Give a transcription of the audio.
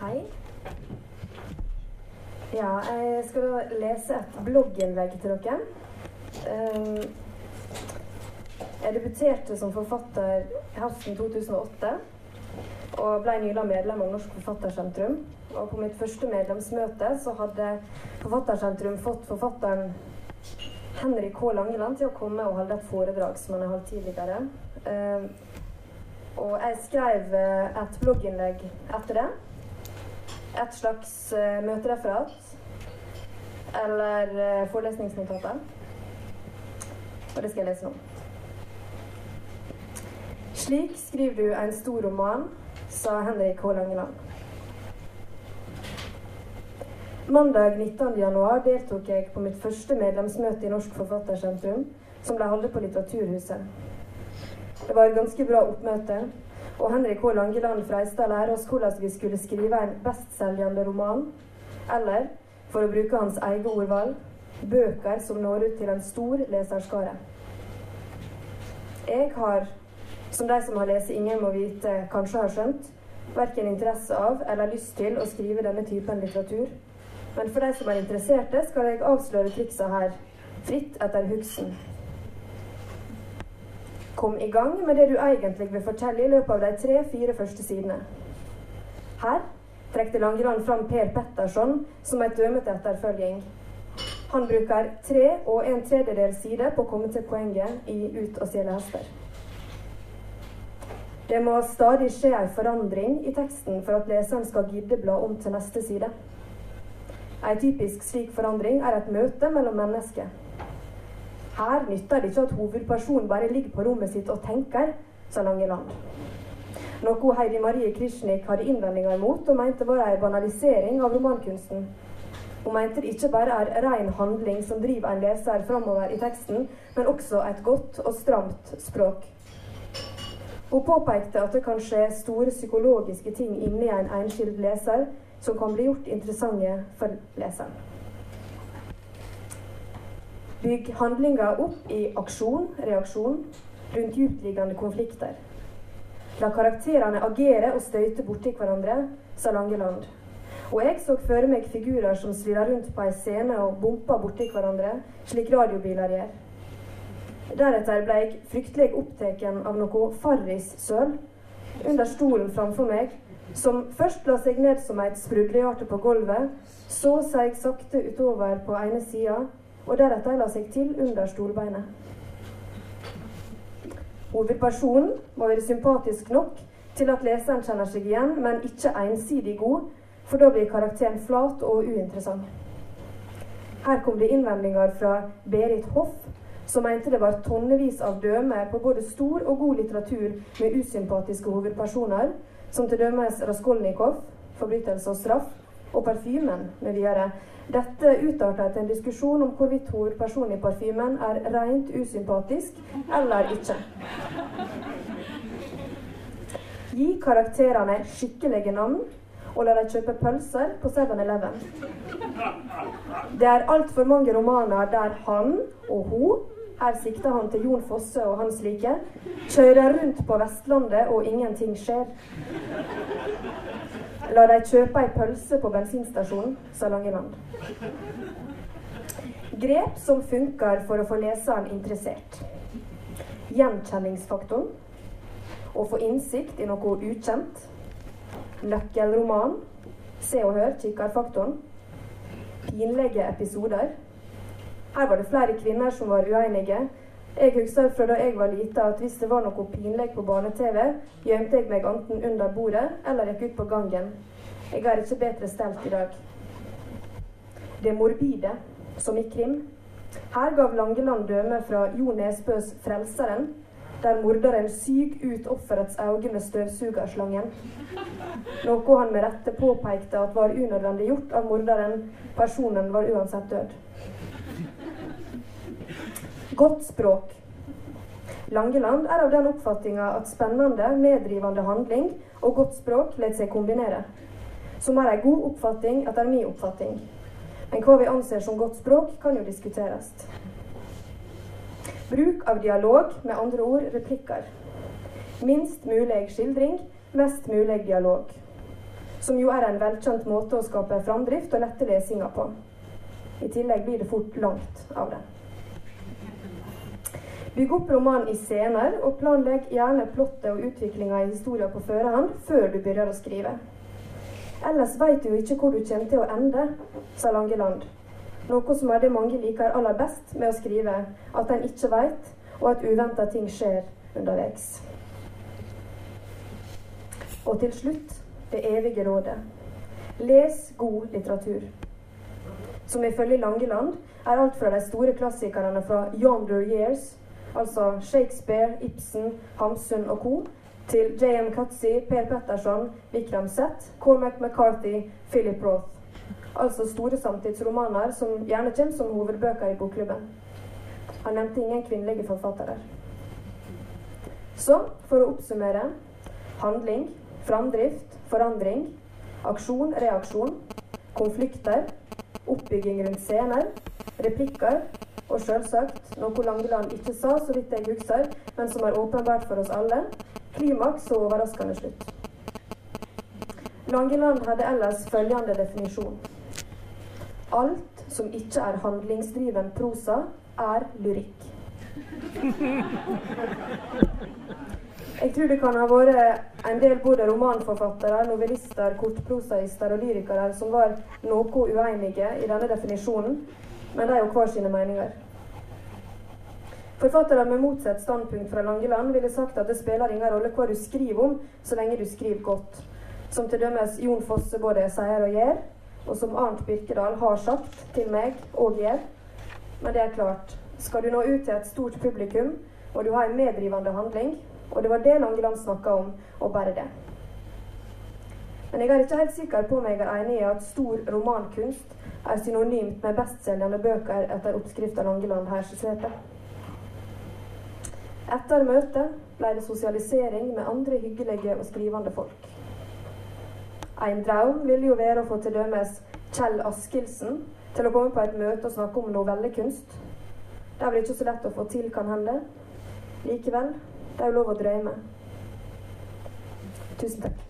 Hei. Ja, jeg skal da lese et blogginnlegg til dere. Um, jeg debuterte som forfatter høsten 2008 og ble nylig medlem av Norsk Forfattersentrum. Og på mitt første medlemsmøte så hadde Forfattersentrum fått forfatteren Henrik K. Langeland til å komme og holde et foredrag som han har holdt tidligere. Um, og jeg skrev eh, et blogginnlegg etter det. Et slags uh, møtereferat. Eller uh, forelesningsnotater. Og det skal jeg lese nå. Slik skriver du en stor roman, sa Henrik H. Langeland. Mandag 19. januar deltok jeg på mitt første medlemsmøte i Norsk Forfattersentrum, som ble holdt på Litteraturhuset. Det var et ganske bra oppmøte, og Henrik H. Langeland Freistad å lære oss hvordan vi skulle skrive en bestselgende roman, eller, for å bruke hans eget ordvalg, bøker som når ut til en stor leserskare. Jeg har, som de som har lest 'Ingen må vite', kanskje har skjønt, verken interesse av eller lyst til å skrive denne typen litteratur. Men for de som er interesserte, skal jeg avsløre triksa her, fritt etter hugsen. Kom i gang med det du egentlig vil fortelle i løpet av de tre-fire første sidene. Her trekte Langeland fram Per Petterson som et døme til etterfølging. Han bruker tre og en tredjedel side på å komme til poenget i Ut og stjele hester. Det må stadig skje en forandring i teksten for at leseren skal gidde bla om til neste side. En typisk slik forandring er et møte mellom mennesker. Her nytter det ikke at hovedpersonen bare ligger på rommet sitt og tenker, sa Langeland. Noe Heidi Marie Krishnik hadde innvendinger imot og mente var en banalisering av romankunsten. Hun mente det ikke bare er ren handling som driver en leser framover i teksten, men også et godt og stramt språk. Hun påpekte at det kan skje store psykologiske ting inni en enskild leser som kan bli gjort interessante for leseren. Bygg handlinger opp i aksjon, reaksjon, rundt dyptliggende konflikter. La karakterene agere og støyte borti hverandre, sa Langeland. Og jeg så for meg figurer som svirra rundt på ei scene og bompa borti hverandre, slik radiobiler gjør. Deretter ble jeg fryktelig opptatt av noe farrissøl under stolen framfor meg, som først la seg ned som et sprudlehjerte på gulvet, så seig sakte utover på ene sida, og deretter la seg til under stolbeinet. Hovedpersonen må være sympatisk nok til at leseren kjenner seg igjen, men ikke ensidig god, for da blir karakteren flat og uinteressant. Her kom det innvendinger fra Berit Hoff, som mente det var tonnevis av dømmer på både stor og god litteratur med usympatiske hovedpersoner, som til dømes Raskolnikov, 'Forbrytelse og straff', og 'Parfymen' videre. Dette utarta til en diskusjon om hvorvidt hovedpersonen i parfymen er rent usympatisk eller ikke. Gi karakterene skikkelige navn, og la dem kjøpe pølser på 7-Eleven. Det er altfor mange romaner der han og hun her sikter han til Jon Fosse og hans like. Kjører rundt på Vestlandet, og ingenting skjer. La de kjøpe ei pølse på bensinstasjonen, sa Langeland. Grep som funker for å få leseren interessert. Gjenkjenningsfaktoren. Å få innsikt i noe ukjent. Nøkkelroman. Se og hør, kikkerfaktoren. Pinlige episoder. Her var det flere kvinner som var uenige. Jeg husker fra da jeg var lita at hvis det var noe pinlig på barne-TV, gjemte jeg meg enten under bordet eller gikk ut på gangen. Jeg er ikke bedre stelt i dag. Det morbide, som i krim. Her gav Langeland døme fra Jo Nesbøs 'Frelseren', der morderen syk ut offerets øyne med støvsugerslangen. Noe han med rette påpekte at var unødvendig gjort av morderen. Personen var uansett død. Godt språk. Langeland er av den oppfatninga at spennende, meddrivende handling og godt språk lar seg kombinere. Som er ei god oppfatning etter min oppfatning. Men hva vi anser som godt språk, kan jo diskuteres. Bruk av dialog, med andre ord replikker. Minst mulig skildring, mest mulig dialog. som jo er en velkjent måte å skape framdrift og lette lesinga på. I tillegg blir det fort langt av det. Bygg opp romanen i scener, og planlegg gjerne plottet og utviklinga i historien på førehånd før du begynner å skrive. Ellers veit du jo ikke hvor du kommer til å ende, sa Langeland. Noe som er det mange liker aller best med å skrive, at en ikke veit, og at uventa ting skjer underveis. Og til slutt det evige rådet. Les god litteratur. Som ifølge Langeland er alt fra de store klassikerne fra Yonder Years, altså Shakespeare, Ibsen, Hamsun og co., til J.M. Katzy, Per Petterson, Vikram Seth, Cormac McCarthy, Philip Roth. Altså store samtidsromaner som gjerne kommer som hovedbøker i bokklubben. Han nevnte ingen kvinnelige forfattere. Så, for å oppsummere handling, framdrift, forandring, aksjon, reaksjon, konflikter, oppbygging rundt scener, replikker og selvsagt noe Langeland ikke sa, så vidt jeg husker, men som er åpenbart for oss alle klimaks og overraskende slutt. Langeland hadde ellers følgende definisjon. Alt som ikke er handlingsdriven prosa, er lyrikk. Jeg tror det kan ha vært en del både romanforfattere, novellister, kortprosaister og lyrikere som var noe uenige i denne definisjonen, men de har hver sine meninger. Forfattere med motsatt standpunkt fra Langeland ville sagt at det spiller ingen rolle hva du skriver om, så lenge du skriver godt. Som til dømes Jon Fosse både sier og gjør, og som Arnt Birkedal har sagt til meg og gjør. Men det er klart, skal du nå ut til et stort publikum, og du har en meddrivende handling, og det var det Langeland snakka om, og bare det. Men jeg er ikke helt sikker på om jeg er enig i at stor romankunst er synonymt med bestselgende bøker etter oppskrifta Langeland her skisserte. Etter møtet ble det sosialisering med andre hyggelige og skrivende folk. En drøm ville jo være å få til dømes Kjell Askildsen til å komme på et møte og snakke om novellekunst. Det er vel ikke så lett å få til, kan hende. Likevel det er jo lov å drømme. Tusen takk.